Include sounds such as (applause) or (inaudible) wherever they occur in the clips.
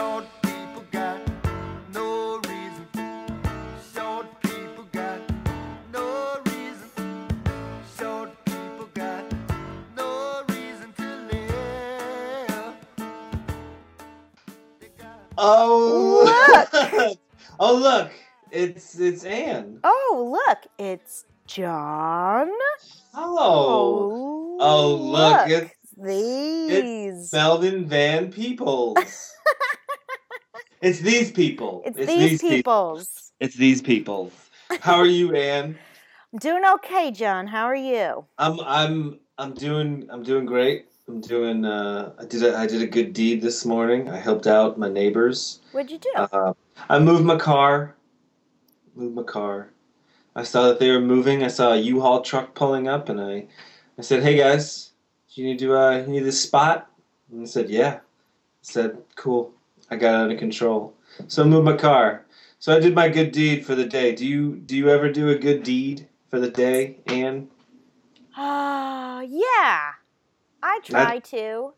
Short people got no reason. Short people got no reason. Short people got no reason to live. They got Oh, (laughs) oh look, it's it's Anne. Oh, look, it's John. Oh, oh look, it's these. Melvin Van Peoples. (laughs) it's these people. It's, these, peoples. It's these people. How are you, Anne? (laughs) I'm doing okay, John. How are you? I'm I'm I'm doing I'm doing great. I'm doing uh I did a, I did a good deed this morning. I helped out my neighbors. What'd you do? Uh, I moved my car. Moved my car. I saw that they were moving. I saw a U-Haul truck pulling up, and I, I said, "Hey guys, do you need to uh, you need this spot?" And they said, "Yeah." I said, "Cool." I got out of control. So I moved my car. So I did my good deed for the day. Do you do you ever do a good deed for the day, Anne? Uh, yeah. I try to.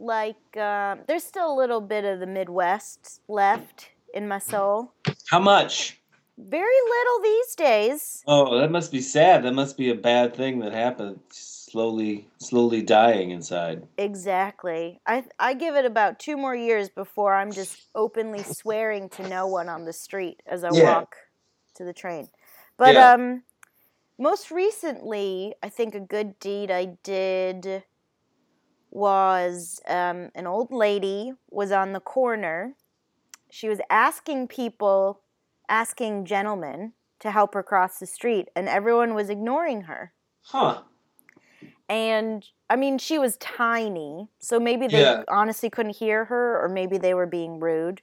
Like, uh, there's still a little bit of the Midwest left in my soul. How much? Very little these days. Oh, that must be sad. That must be a bad thing that happened. Slowly, slowly dying inside. Exactly. I I give it about two more years before I'm just openly swearing to no one on the street as I Yeah. walk to the train. But Yeah. um most recently, I think a good deed I did was um, an old lady was on the corner. She was asking people, asking gentlemen to help her cross the street, and everyone was ignoring her. Huh. And I mean, she was tiny, so maybe they Yeah. honestly couldn't hear her, or maybe they were being rude.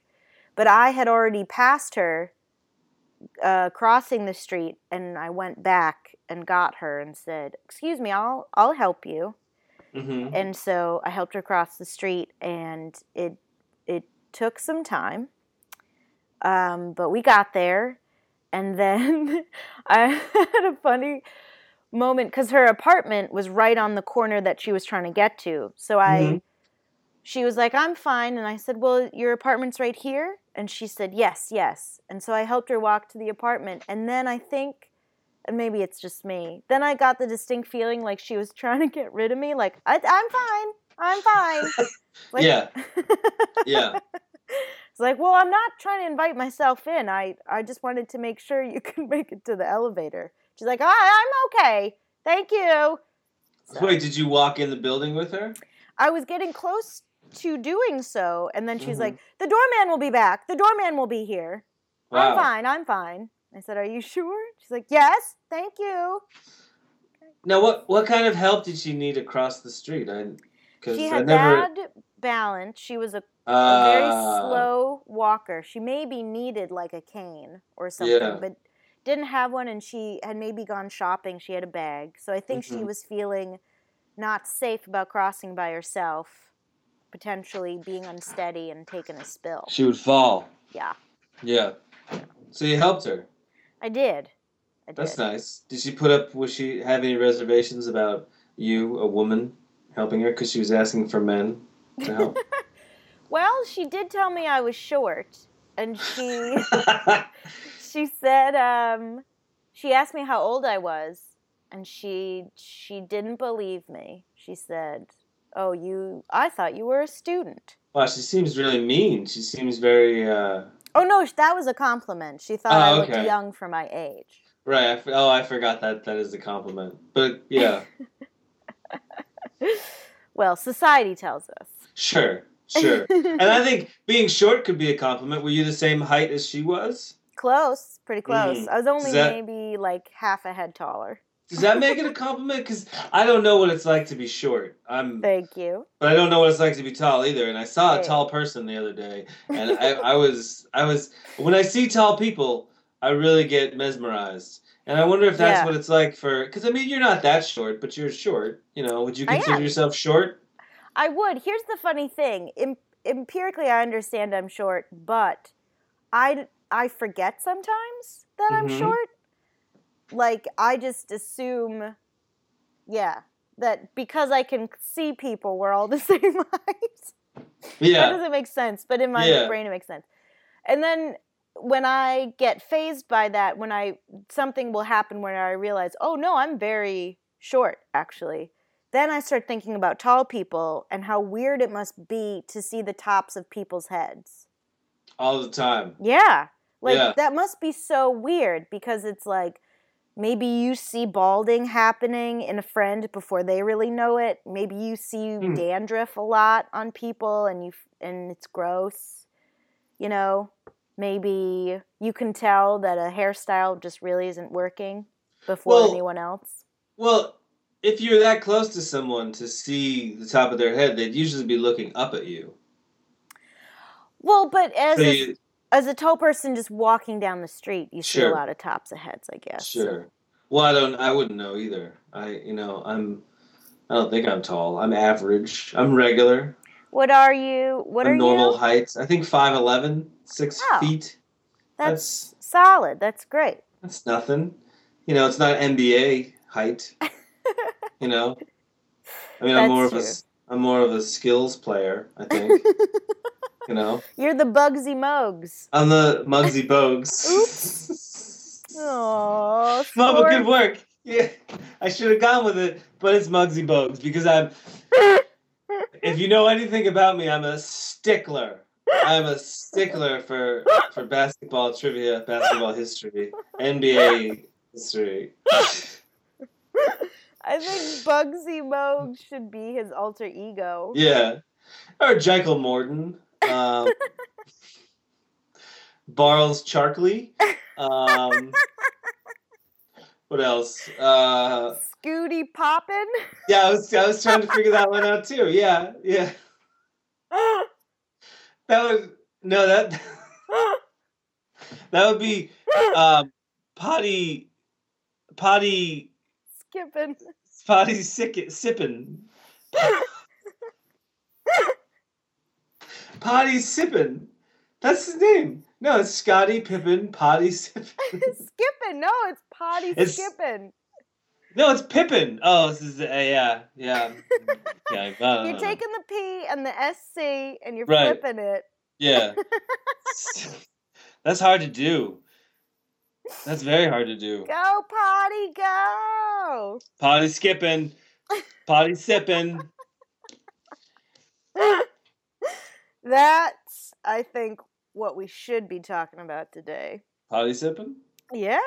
But I had already passed her uh, crossing the street, and I went back and got her and said, "Excuse me, I'll I'll help you." Mm-hmm. And so I helped her cross the street, and it it took some time, um, but we got there. And then (laughs) I had a funny moment because her apartment was right on the corner that she was trying to get to. So I, Mhm. she was like, "I'm fine," and I said, "Well, your apartment's right here." And she said, "Yes, yes." And so I helped her walk to the apartment, and then I think and maybe it's just me. Then I got the distinct feeling like she was (laughs) trying to get rid of me. Like I, I'm fine, I'm fine. (laughs) Like, Yeah. (laughs) Yeah. It's like, well, I'm not trying to invite myself in. I, I just wanted to make sure you can make it to the elevator. She's like, ah, I'm okay. Thank you. So- Wait, did you walk in the building with her? I was getting close to doing so, and then she's Mhm. like, the doorman will be back. The doorman will be here. I'm fine. I'm fine. I said, are you sure? She's like, yes. Thank you. Now, what what kind of help did she need across the street? I because She I had never. bad balance. She was a a very Ah, slow walker. She maybe needed like a cane or something, Yeah. but didn't have one and she had maybe gone shopping. She had a bag. So I think she Mhm. was feeling not safe about crossing by herself, potentially being unsteady and taking a spill. She would fall. Yeah, Yeah. So you helped her. I did. I did. That's nice. Did she put up? Was she have any reservations about you, a woman, helping her? Because she was asking for men to help. (laughs) Well, she did tell me I was short, and she (laughs) (laughs) she said um, she asked me how old I was, and she she didn't believe me. She said, "Oh, you I thought you were a student." wow, she seems really mean. She seems very. Uh, Oh no, that was a compliment. She thought Oh, I looked young for my age. right. I, f- oh, I forgot that that is a compliment. But yeah, (laughs) Well, society tells us. sure, sure. (laughs) and I think being short could be a compliment. Were you the same height as she was? Close, pretty close. Mhm. I was only that- maybe like half a head taller. Does that make it a compliment? Because I don't know what it's like to be short. I'm, (laughs) Thank you. but I don't know what it's like to be tall either. And I saw a tall person the other day, and I, (laughs) I was, I was. When I see tall people, I really get mesmerized. And I wonder if that's Yeah. what it's like for. Because I mean, you're not that short, but you're short. You know, would you consider yourself short? I would. Here's the funny thing. Em- empirically, I understand I'm short, but I I forget sometimes that I'm Mhm. short. Like I just assume, yeah, that because I can see people, we're all the (laughs) same height. Yeah, That doesn't make sense, but in my Yeah. brain it makes sense. And then when I get phased by that, when I something will happen where I realize, oh no, I'm very short actually. Then I start thinking about tall people and how weird it must be to see the tops of people's heads. All the time. Yeah. Like Yeah. that must be so weird because it's like maybe you see balding happening in a friend before they really know it. Maybe you see Hmm. dandruff a lot on people and you and it's gross. You know, maybe you can tell that a hairstyle just really isn't working before Well- anyone else. Well, if you're that close to someone to see the top of their head, they'd usually be looking up at you. Well, but as So you, as a tall person just walking down the street, you see a lot of tops of heads, I guess. sure. Well, I don't. I wouldn't know either. I, you know, I'm. I don't think I'm tall. I'm average. I'm regular. What are you? What I'm are normal you? height. I think 5'11", 6 Oh. feet. That's solid. That's great. That's nothing. You know, it's not NBA height. (laughs) you know, I mean, I'm That's more of a true. I'm more of a skills player. I think. (laughs) you know, You're the Bugsy Mugs. I'm the Muggsy Bogues. Oops. Oh, (laughs) Mama, good work. Yeah, I should have gone with it, but it's Muggsy Bogues because I'm. (laughs) If you know anything about me, I'm a stickler. I'm a stickler for for basketball trivia, basketball history, NBA history. (laughs) I think Bugsy Mogs should be his alter ego. Yeah, or Jekyll Morton, um, Barles Charkley. Um, what else? Uh, Scooty Poppin. yeah, I was I was trying to figure that one out too. Yeah, yeah. That would no that that would be um, potty potty Skipping. potty sick sipping potty sipping. That's his name. No, it's Scottie Pippen Potty Sippin. (laughs) skipping. No, it's potty It's- skipping. No, it's Pippen. Oh, this is uh, yeah, yeah, (laughs) yeah. Don't You're taking the P and the SC and you're Right. flipping it. Yeah. (laughs) That's hard to do. That's very hard to do. Go potty, go. Potty skipping, potty sipping. That's, I think, what we should be talking about today. Potty sipping? Yeah.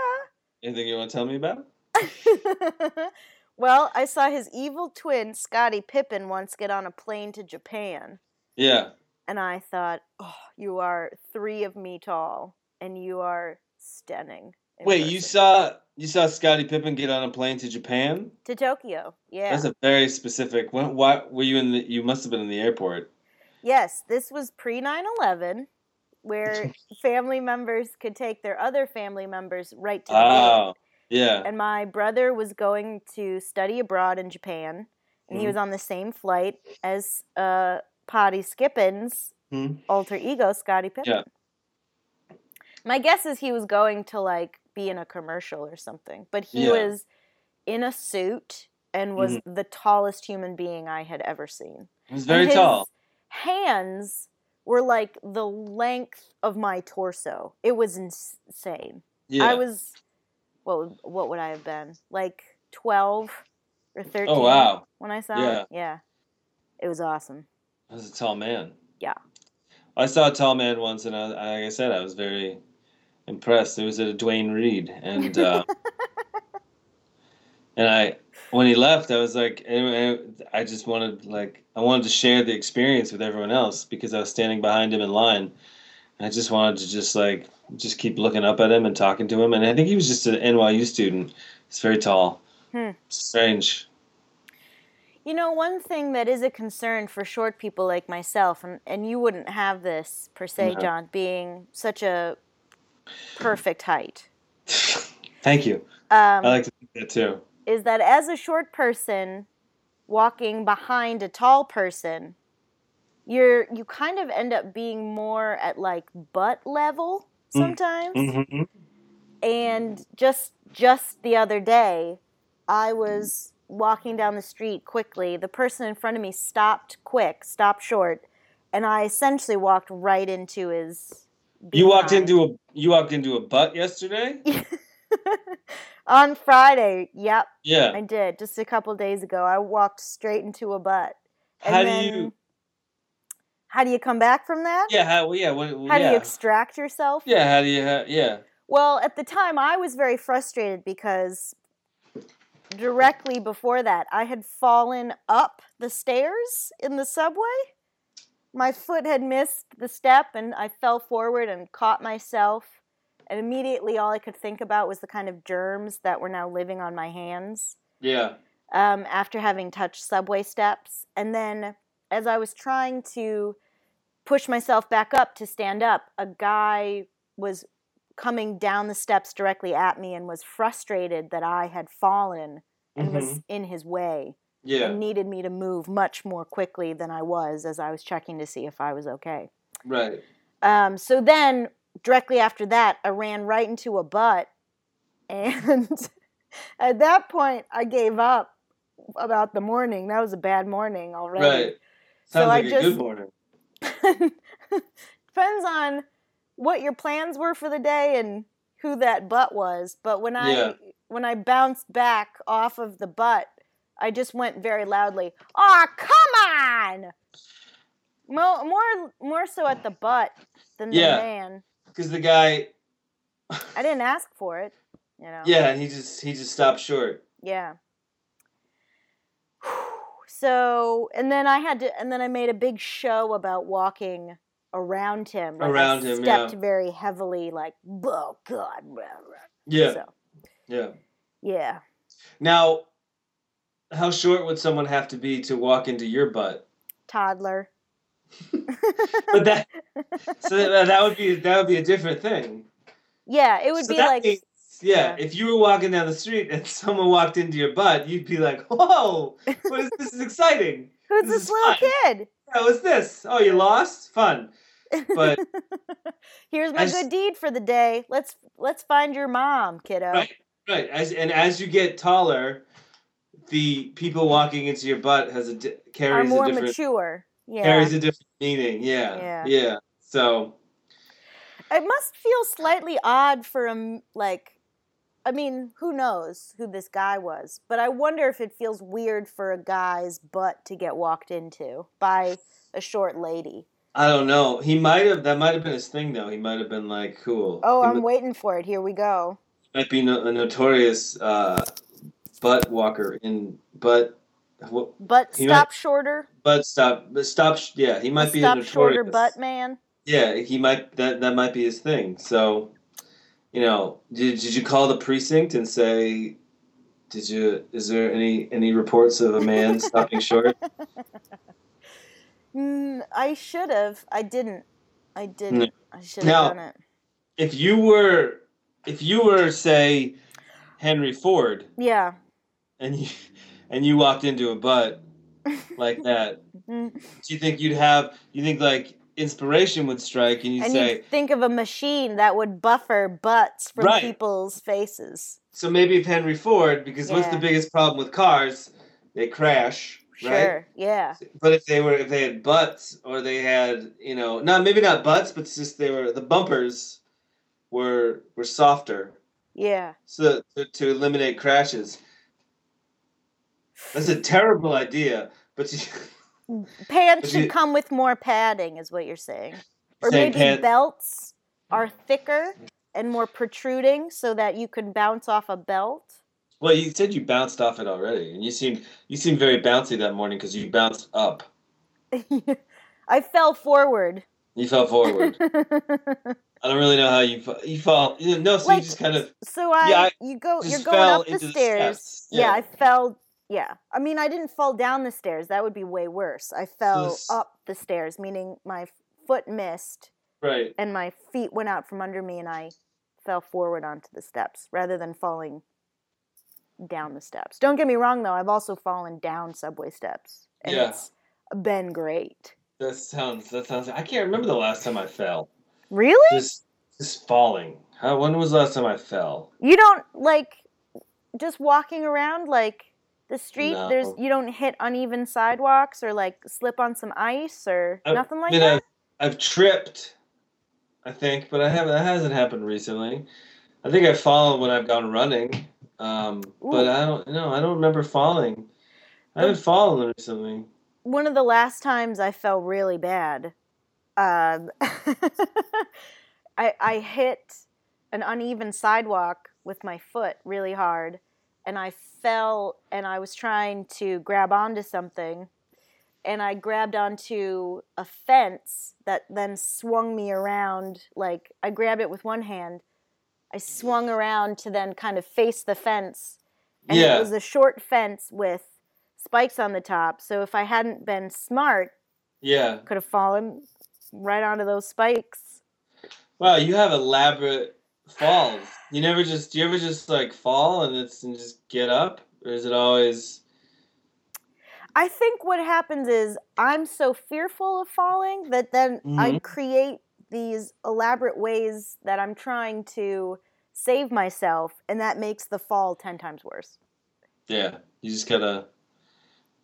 Anything you want to tell me about? (laughs) well, I saw his evil twin, Scottie Pippen, once get on a plane to Japan. Yeah. And I thought, oh, you are three of me tall, and you are stunning. in Wait, you saw you saw Scottie Pippen get on a plane to Japan? To Tokyo, yeah. That's a very specific. When, why were you in the? You must have been in the airport. Yes, this was pre 9 11, where (laughs) family members could take their other family members right to the. Oh, yeah. And my brother was going to study abroad in Japan, and he Mhm. was on the same flight as uh, Potty Skippin's Mhm. alter ego, Scottie Pippen. Yeah. My guess is he was going to like be in a commercial or something, but he Yeah. was in a suit and was the tallest human being I had ever seen. He was very his tall. Hands were like the length of my torso. It was insane. Yeah. I was what would, what would I have been? Like 12 or 13 oh wow, when I saw Yeah. it. Yeah. It was awesome. that was a tall man. Yeah. I saw a tall man once, and I, like I said, I was very impressed. It was at a Duane Reade, and (laughs) uh, and I when he left, I was like, and- and I just wanted like I wanted to share the experience with everyone else because I was standing behind him in line. And I just wanted to just like just keep looking up at him and talking to him, and I think he was just an NYU student. He's very tall. Hmm. Strange. You know, one thing that is a concern for short people like myself, and, and you wouldn't have this per se, No. John, being such a perfect height, (laughs) Thank you. um, I like to think that too. Is that as a short person walking behind a tall person, you're you kind of end up being more at like butt level Mm. sometimes. hmm and just just the other day i was walking down the street quickly the person in front of me stopped quick stopped short and I essentially walked right into his. You walked into a you walked into a butt yesterday. (laughs) on Friday. Yep, Yeah. I did. Just a couple days ago, I walked straight into a butt. And How do then- you? How do you come back from that? Yeah. How? well, Yeah. What, How do you extract yourself? yeah. How do you? Ha- yeah. Well, at the time, I was very frustrated because directly before that, I had fallen up the stairs in the subway. My foot had missed the step, and I fell forward and caught myself. And immediately, all I could think about was the kind of germs that were now living on my hands Yeah. um, after having touched subway steps. And then, as I was trying to push myself back up to stand up, a guy was coming down the steps directly at me and was frustrated that I had fallen and was in his way Mm-hmm. Yeah. and needed me to move much more quickly than I was as I was checking to see if I was okay. Right. Um, so then, directly after that, I ran right into a butt. (laughs) And at that point, I gave up about the morning. That was a bad morning already. Right. So Sounds I like a just- good morning. (laughs) Depends on what your plans were for the day and who that butt was. But when I Yeah. when I bounced back off of the butt, I just went very loudly, "Aw, come on!" More, more, more so at the butt than Yeah. the man. Because the guy. I didn't ask for it, you know. Yeah, and he just he just stopped short. Yeah. (sighs) So, and then I had to, and then I made a big show about walking around him. Like Around I him, stepped yeah. very heavily, like, oh God. blah, blah." Yeah. So, Yeah. yeah. Now, how short would someone have to be to walk into your butt? Toddler. But that so that, would be that would be a different thing. Yeah, it would So be that like, means- yeah, yeah. if you were walking down the street and (laughs) someone walked into your butt, you'd be like, "Whoa, (laughs) what is this? Is exciting. who's this this, is little fun." kid? Yeah, what's this? Oh, you lost? Fun." But (laughs) Here's my As- good deed for the day. Let's let's find your mom, kiddo. right, right. As and as you get taller, the people walking into your butt has a di- Are carries a more different mature. Yeah. carries a different meaning. Yeah, Yeah. yeah. So It must feel slightly odd for him, like, I mean, who knows who this guy was, but I wonder if it feels weird for a guy's butt to get walked into by a short lady. I don't know. He might have. That might have been his thing, though. He might have been like, "Cool." Oh, He I'm mi- waiting for it. Here we go. might be no, a notorious uh, butt walker in butt. Butt He stop shorter. butt stop. But stop. Yeah, he might be a stop shorter butt man. Yeah, he might. That that might be his thing. So, you know, did did you call the precinct and say? Did you? Is there any any reports of a man (laughs) stopping short? Mm, I should have. I didn't. I didn't. I should have done it. If you were, if you were, say, Henry Ford, Yeah. and you and you walked into a butt like that, (laughs) do you think you'd have? You think like inspiration would strike, and you And say, think of a machine that would buffer butts from Right. people's faces. so maybe if Henry Ford, because what's the biggest problem with cars? They crash, right? Yeah. But if they were, if they had butts, or they had, you know, not maybe not butts, but just they were the bumpers were were softer, Yeah. so to, to eliminate crashes. That's a terrible idea, but you, (laughs) Pants But should come with more padding, is what you're saying. Or saying maybe pant- belts are mm-hmm. thicker and more protruding so that you could bounce off a belt. Well, you said you bounced off it already, and you seemed you seemed very bouncy that morning because you bounced up. (laughs) I fell forward. You fell forward. (laughs) I don't really know how you fa- you fall. You know, no, so Like, you just kind of So I, Yeah, I you go, you're going up the stairs. yeah. Yeah. I fell. Yeah, I mean, I didn't fall down the stairs. That would be way worse. I fell this- up the stairs, meaning my foot missed right. and my feet went out from under me, and I fell forward onto the steps rather than falling down the steps. Don't get me wrong, though. I've also fallen down subway steps, and Yeah. it's been great. That sounds. That sounds. I can't remember the last time I fell. Really? Just just falling. How? When was the last time I fell? You don't like just walking around like The street, there's you don't hit uneven sidewalks or like slip on some ice or I nothing like mean, that. I've, I've tripped, I think, but I haven't. That hasn't happened recently. I think I've fallen when I've gone running, um, but I don't. No, I don't remember falling. I haven't fallen recently. One of the last times I felt really bad, um, (laughs) I I hit an uneven sidewalk with my foot really hard, and I fell and I was trying to grab onto something, and I grabbed onto a fence that then swung me around. Like I grabbed it with one hand, I swung around to then kind of face the fence, and Yeah. it was a short fence with spikes on the top. So if I hadn't been smart, Yeah. could have fallen right onto those spikes. Wow, you have elaborate falls. You never just. Do you ever just like fall and it's and just get up, or is it always? I think what happens is I'm so fearful of falling that then I Mhm. create these elaborate ways that I'm trying to save myself, and that makes the fall 10 times worse Yeah. You just gotta.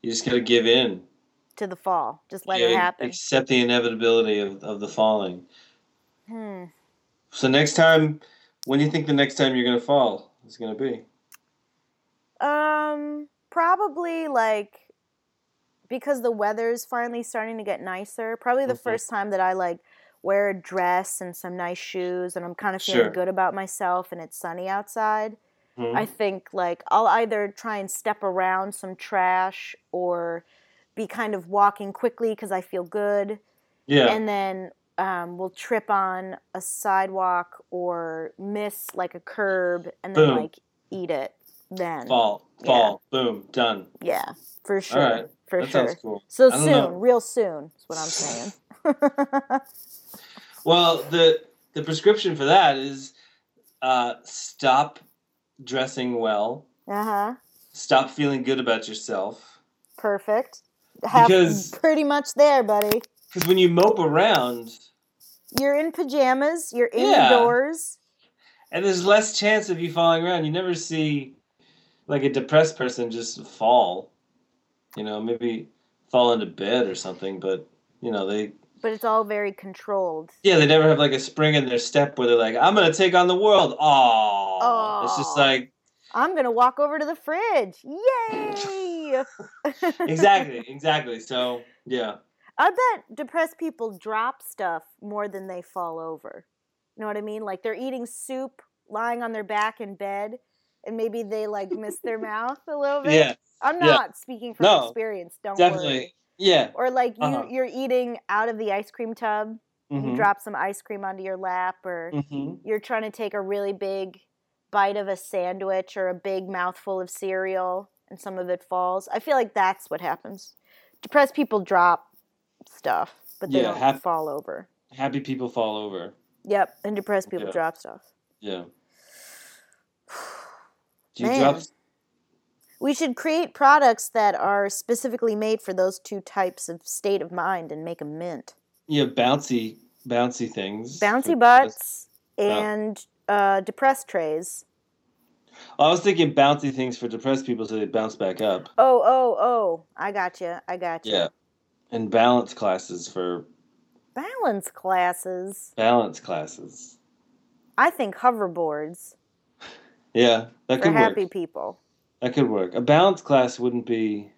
You just gotta give in. to the fall. Just let Yeah, it happen. Accept the inevitability of, of the falling. Hmm. So next time, when do you think the next time you're gonna fall is gonna be? Um, probably like because the weather's finally starting to get nicer. Probably the Mhm. first time that I like wear a dress and some nice shoes, and I'm kind of feeling Sure. good about myself, and it's sunny outside. Hmm? I think like I'll either try and step around some trash or be kind of walking quickly because I feel good, yeah. and then um, we'll trip on a sidewalk or miss like a curb and then Boom. like eat it. Then fall. Yeah. Fall. Boom. Done. yeah, for sure, right. for that sure. sounds cool. So soon, know. real soon is what I'm saying. (sighs) Well, the the prescription for that is uh, stop dressing well. uh huh. Stop feeling good about yourself. Perfect. Half, Because- pretty much there, buddy. Because when you mope around, You're in pajamas. You're Yeah. indoors. and there's less chance of you falling around. You never see like a depressed person just fall. You know, maybe fall into bed or something, but you know, they But it's all very controlled. yeah, they never have like a spring in their step where they're like, I'm gonna take on the world. Oh, it's just like I'm gonna walk over to the fridge. Yay! (laughs) exactly, (laughs) exactly. So yeah, I bet depressed people drop stuff more than they fall over. You know what I mean? Like they're eating soup, lying on their back in bed, and maybe they like miss their (laughs) mouth a little bit. yeah, I'm yeah. not speaking from No, experience. Don't definitely, worry. yeah. Or like you, Uh-huh. you're eating out of the ice cream tub. You Mhm, drop some ice cream onto your lap, or mhm. you're trying to take a really big bite of a sandwich or a big mouthful of cereal, and some of it falls. I feel like that's what happens. Depressed people drop stuff, but they Yeah, don't hap- fall over. Happy people fall over. Yep, and depressed people Yeah. drop stuff. Yeah. (sighs) Do you Man. drop? We should create products that are specifically made for those two types of state of mind and make them mint. Yeah, bouncy, bouncy things. Bouncy butts and uh, depressed trays. I was thinking bouncy things for depressed people so they bounce back up. Oh, oh, oh! I got you. I got you. Yeah. And balance classes for Balance classes. balance classes. I think hoverboards Yeah, that for could happy work. people. That could work. A balance class wouldn't be.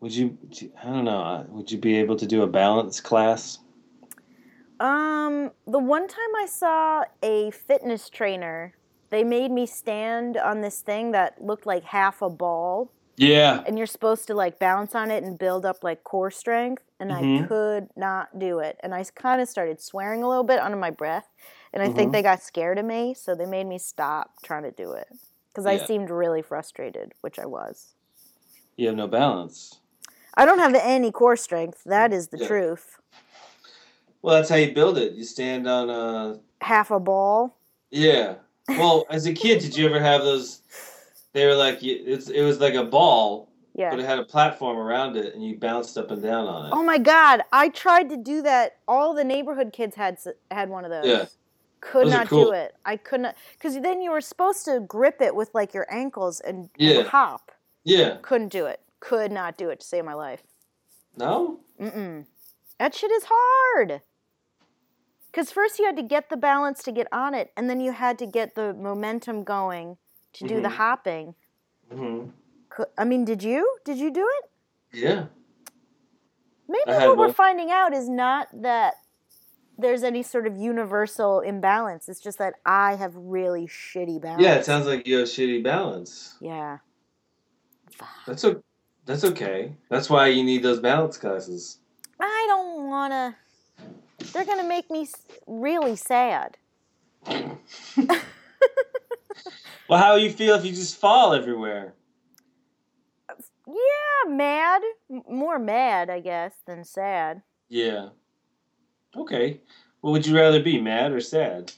Would you? I don't know. uh, Would you be able to do a balance class? Um, the one time I saw a fitness trainer, they made me stand on this thing that looked like half a ball, Yeah. and you're supposed to like bounce on it and build up like core strength, and I Mhm. could not do it. And I kind of started swearing a little bit under my breath, and I Mhm. think they got scared of me, so they made me stop trying to do it because I seemed really frustrated, which I was. You have no balance. I don't have any core strength. That is the Yeah. truth. Well, that's how you build it. You stand on a. Half a ball. Yeah. Well, as a kid, did you ever have those? They were like it's. It was like a ball, Yeah. but it had a platform around it, and you bounced up and down on it. Oh my god, I tried to do that. All the neighborhood kids had had one of those. Yeah. Could Those not cool. do it. I could not because then you were supposed to grip it with like your ankles and, Yeah. and hop. Yeah. Couldn't do it. Could not do it to save my life. No. Mm-mm. That shit is hard. Because first you had to get the balance to get on it, and then you had to get the momentum going to do the Mhm. hopping. hmm I mean, did you? Did you do it? Yeah. Maybe what we're one. finding out is not that there's any sort of universal imbalance. It's just that I have really shitty balance. Yeah. It sounds like you have shitty balance. Yeah. That's o- That's okay. That's why you need those balance classes. I don't want to. They're going to make me really sad. (laughs) Well, how do you feel if you just fall everywhere? Yeah, mad. More mad, I guess, than sad. Yeah. Okay. What would you rather be, mad or sad?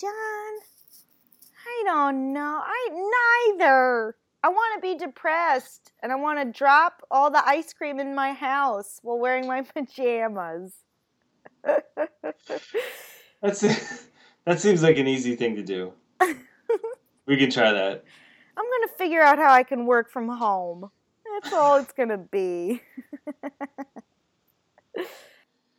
John, I don't know. I neither. I want to be depressed and I want to drop all the ice cream in my house while wearing my (laughs) pajamas. (laughs) That's (laughs) that seems like an easy thing to do. We can try that. I'm going to figure out how I can work from home. That's all it's going to be. (laughs)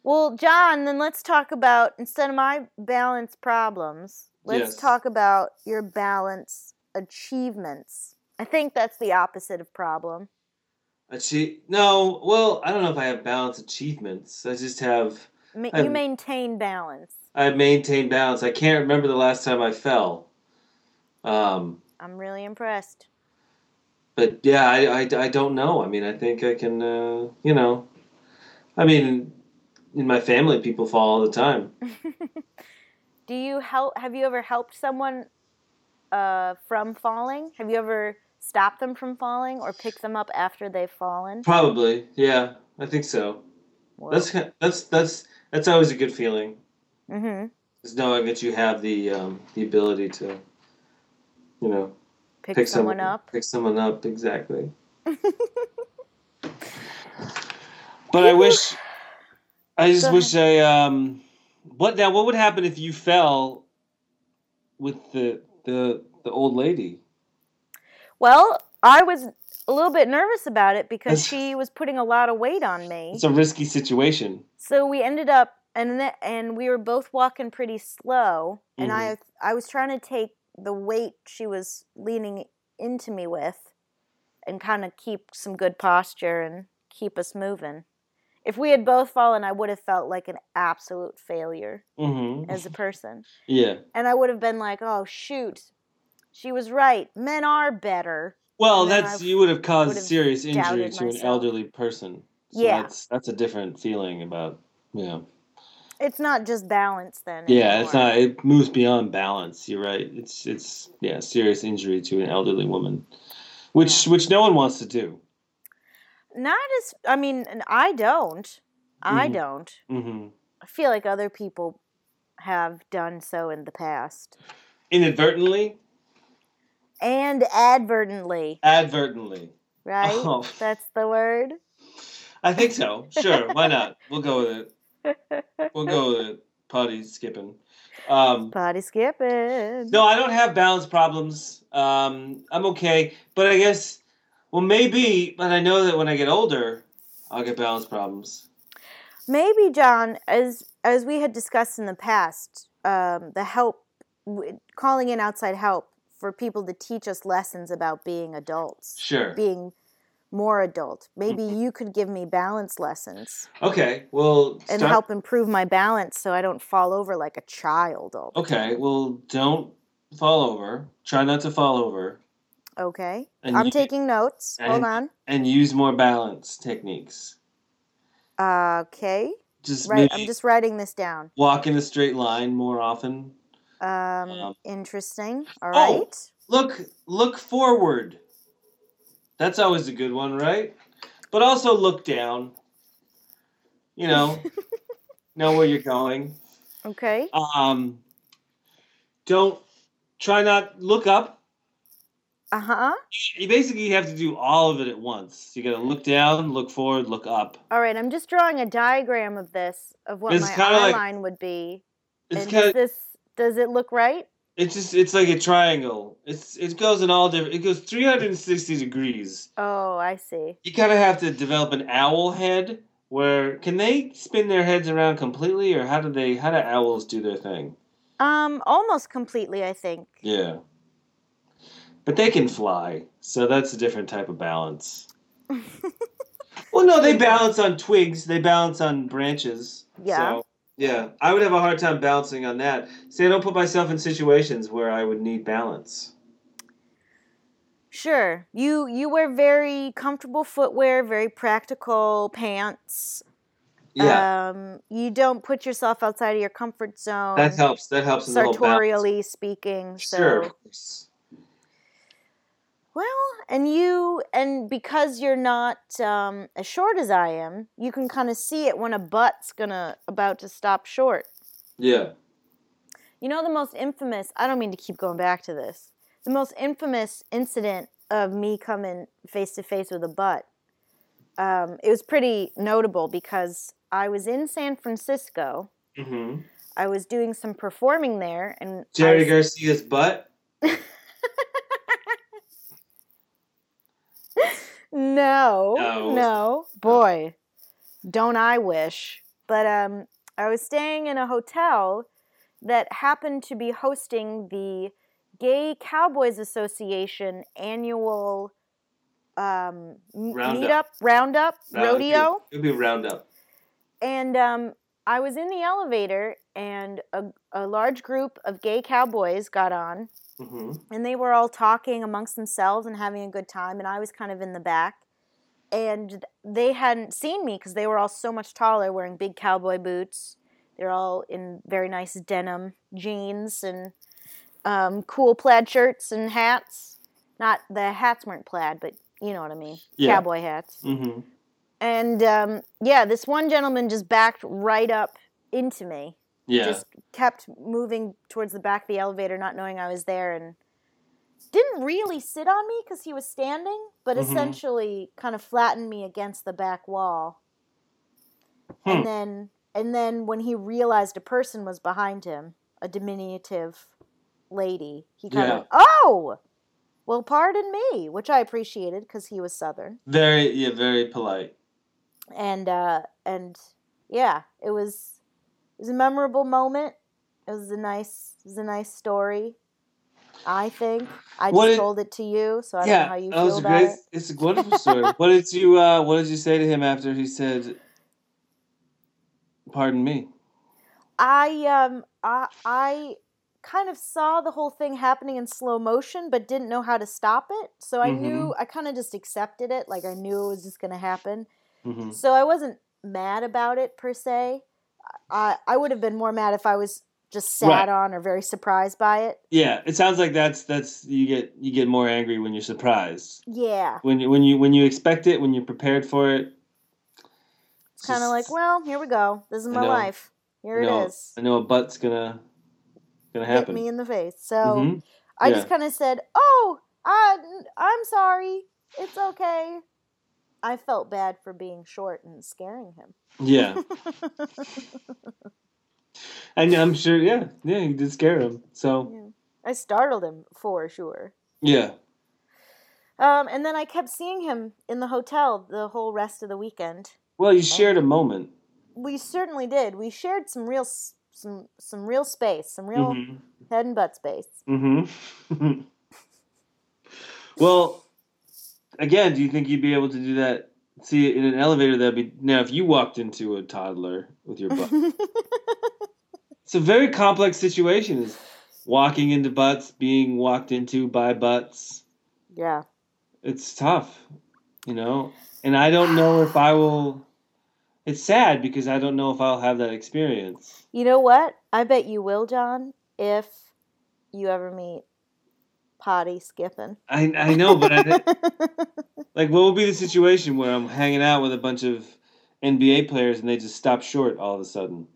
well, John, then let's talk about instead of my balance problems, let's Yes. talk about your balance achievements. I think that's the opposite of problem. Achieve? No. Well, I don't know if I have balance achievements. I just have Ma- you maintain balance. I maintain balance. I can't remember the last time I fell. Um, I'm really impressed. but yeah, I, I, I don't know. I mean, I think I can. Uh, you know, I mean, in my family, people fall all the time. (laughs) Do you help? Have you ever helped someone uh, from falling? Have you ever stopped them from falling or picked them up after they've fallen? Probably. Yeah, I think so. That's that's that's that's always a good feeling. mm-hmm. Is knowing that you have the um, the ability to, you know, Pick, pick someone up. Pick someone up exactly. (laughs) but I wish, I just wish I um, what now? What would happen if you fell with the the the old lady? Well, I was a little bit nervous about it because That's- she was putting a lot of weight on me. It's a risky situation. So we ended up, and th- and we were both walking pretty slow, and I I was trying to take the weight she was leaning into me with, and kind of keep some good posture and keep us moving. If we had both fallen, I would have felt like an absolute failure Mm-hmm. as a person, Yeah. and I would have been like, "Oh shoot, she was right. Men are better." Well, that's I you would have caused would've serious injury to an elderly person. So Yeah. that's that's a different feeling about yeah. It's not just balance then. Yeah, it's not. It moves beyond balance. You're right. It's it's yeah, serious injury to an elderly woman, which which no one wants to do. Not as I mean, I don't. I Mhm. don't. hmm I feel like other people have done so in the past. Inadvertently, And advertently, advertently. right? Oh. That's the word. I think so. Sure, why not? We'll go with it. We'll go with it. Potty skipping. Um, Potty skipping. no, I don't have balance problems. Um, I'm okay, but I guess well maybe, but I know that when I get older, I'll get balance problems. Maybe John, as as we had discussed in the past, um, the help, calling in outside help for people to teach us lessons about being adults, Sure. being more adult. Maybe you could give me balance lessons Okay. Well, and start- help improve my balance so I don't fall over like a child. Okay, well, don't fall over. Try not to fall over, Okay. And I'm you- taking notes. Hold on. and use more balance techniques. Okay. Just Right. I'm just writing this down. walk in a straight line more often. Um, Um, interesting. All oh. right. Look, look forward. That's always a good one, right? But also look down. You know, (laughs) know where you're going. Okay. Um, don't try not look up. Uh huh. You basically have to do all of it at once. You got to look down, look forward, look up. All right. I'm just drawing a diagram of this of what It's my eye like- line would be. It's and kind does this Does it look right? It's just it's like a triangle. It's it goes in all different. It goes 360 degrees. Oh, I see. You kind of have to develop an owl head. Where can they spin their heads around completely, or how do they? How do owls do their thing? Um, almost completely, I think. Yeah. But they can fly, so that's a different type of balance. (laughs) well, no, they balance on twigs. They balance on branches. Yeah. So, yeah, I would have a hard time balancing on that. See, I don't put myself in situations where I would need balance. Sure. You you wear very comfortable footwear, very practical pants. Yeah, Um, you don't put yourself outside of your comfort zone. that helps. That helps in the whole sartorially speaking. So Sure. Well, and you and because you're not um, as short as I am, you can kind of see it when a butt's gonna about to stop short. Yeah. You know the most infamous. I don't mean to keep going back to this. The most infamous incident of me coming face to face with a butt. Um, it was pretty notable because I was in San Francisco. Mm-hmm. I was doing some performing there, and Jerry was- Garcia's butt. (laughs) No, No. no, boy, don't I wish. But um, I was staying in a hotel that happened to be hosting the Gay Cowboys Association annual um, m- Roundup. meetup, roundup, rodeo. It would be roundup. And um, I was in the elevator, and a, a large group of gay cowboys got on, hmm and they were all talking amongst themselves and having a good time and i was kind of in the back. And they hadn't seen me because they were all so much taller wearing big cowboy boots. They're all in very nice denim jeans and um, cool plaid shirts and hats. Not the hats weren't plaid but you know what i mean Yeah. cowboy hats. Hmm and um, yeah this one gentleman just backed right up into me Yeah. just kept moving towards the back of the elevator, not knowing I was there, and didn't really sit on me because he was standing, but Mhm. essentially kind of flattened me against the back wall. Hmm. And then, and then when he realized a person was behind him, a diminutive lady, he kind of, oh, well, pardon me, which I appreciated because he was Southern, Very, yeah, very polite. and uh, and yeah, it was it was a memorable moment. It was a nice it was a nice story. I think I just did- told it to you, so I don't know how you was feel a about great. it. It's a wonderful story. what did you uh, What did you say to him after he said, "Pardon me"? I um I I kind of saw the whole thing happening in slow motion, but didn't know how to stop it. So I Mhm. knew I kind of just accepted it, like I knew it was just gonna happen. hmm So I wasn't mad about it per se. I I would have been more mad if I was just sat Right. on or very surprised by it. Yeah, it sounds like that's that's you get you get more angry when you're surprised. Yeah. When you when you when you expect it, when you're prepared for it. It's kind of like, well, here we go. This is my know. life. Here know, it is. I know a butt's gonna gonna Hit happen. me in the face. So Mhm. I yeah. just kind of said, "Oh, I, I'm sorry. It's okay." I felt bad for being short and scaring him. Yeah, (laughs) and I'm sure. Yeah, yeah, you did scare him. So Yeah. I startled him for sure. yeah, Um, and then I kept seeing him in the hotel the whole rest of the weekend. well, you shared a moment. We certainly did. We shared some real, some some real space, some real hmm head and butt space. Mm-hmm. (laughs) well, again, do you think you'd be able to do that? See, it in an elevator, that'd be now. If you walked into a toddler with your butt, (laughs) it's a very complex situation. Is walking into butts, being walked into by butts. yeah. It's tough, you know. And I don't know if I will. It's sad because I don't know if I'll have that experience. You know what? I bet you will, John, if you ever meet Potty Skipping. I I know, but I, (laughs) like, what would be the situation where I'm hanging out with a bunch of NBA players and they just stop short all of a sudden?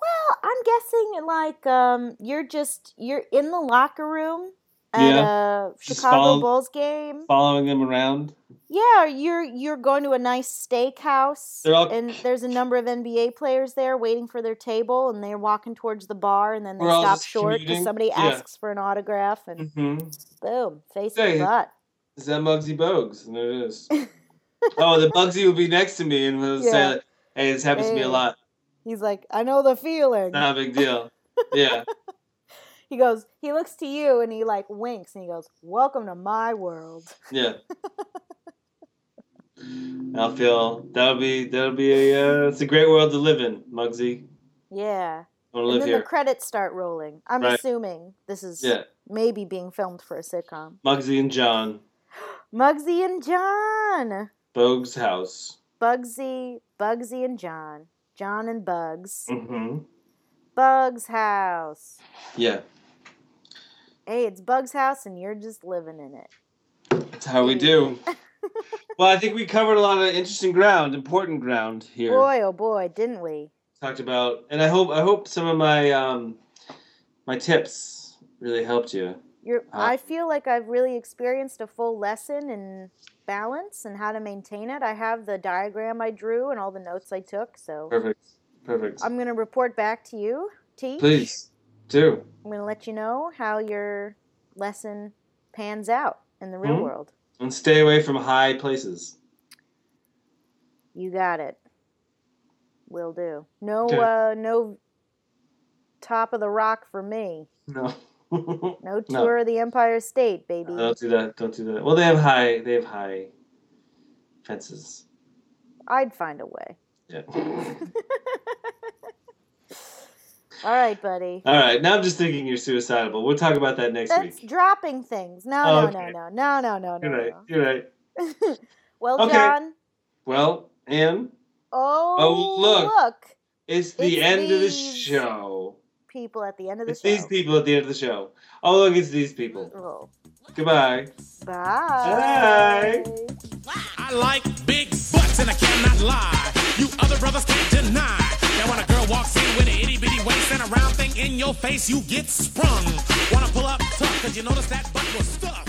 Well, I'm guessing like um, you're just you're in the locker room Yeah. a Chicago follow- Bulls game. Following them around. Yeah, you're you're going to a nice steakhouse, all- and there's a number of NBA players there waiting for their table, and they're walking towards the bar, and then they stop short because somebody Yeah. asks for an autograph, and hmm boom, face Hey. and butt. Is that Muggsy Bogues? And there it is. (laughs) oh, the Bugsy will be next to me and will Yeah. say, "Hey, this happens to me a lot. He's like, I know the feeling. Not a big deal." Yeah. (laughs) He goes, he looks to you, and he like winks, and he goes, "Welcome to my world." Yeah. (laughs) I'll feel that'll be that'll be a uh, it's a great world to live in, Muggsy. Yeah. I want to And live then here. the credits start rolling. I'm Right. assuming this is Yeah, maybe being filmed for a sitcom. Muggsy and John, (gasps) Muggsy and John. Bogues' house. Bugsy, Bugsy and John. John and Bugs. Mm-hmm. Bugs' house. Yeah, Hey, it's Bugs' house and you're just living in it. that's how we do. (laughs) well, I think we covered a lot of interesting ground, important ground here. Boy, oh boy, didn't we? Talked about, and I hope I hope some of my um my tips really helped you. You're, Uh, I feel like I've really experienced a full lesson in balance and how to maintain it. I have the diagram I drew and all the notes I took, so Perfect, perfect. I'm going to report back to you, Teach. Please do. I'm going to let you know how your lesson pans out in the real Mhm. world. And stay away from high places. You got it. Will do. No, Okay. uh, no top of the rock for me. No. (laughs) No No. tour of the Empire State, baby. Don't do that. Don't do that. Well, they have high. They have high fences. I'd find a way. Yeah. (laughs) (laughs) All right, buddy. All right. Now I'm just thinking you're suicidal, but we'll talk about that next That's week. dropping things. No, Oh, no, okay. no, no, no, no, no, You're right. no. You're right. (laughs) well, Okay. John. Well, and Oh, Oh, look. look. it's the It's end of the show. People at the end of the It's show. these people at the end of the show. Oh, look, it's these people. Oh. Goodbye. Bye. I like big butts and I cannot lie. You other brothers can't deny. That when a girl walks in with an itty bitty waist and a round thing in your face, you get sprung. Wanna pull up tough, cause you notice that butt was stuck.